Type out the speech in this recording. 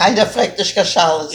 Keiner fragt dich Geschalles.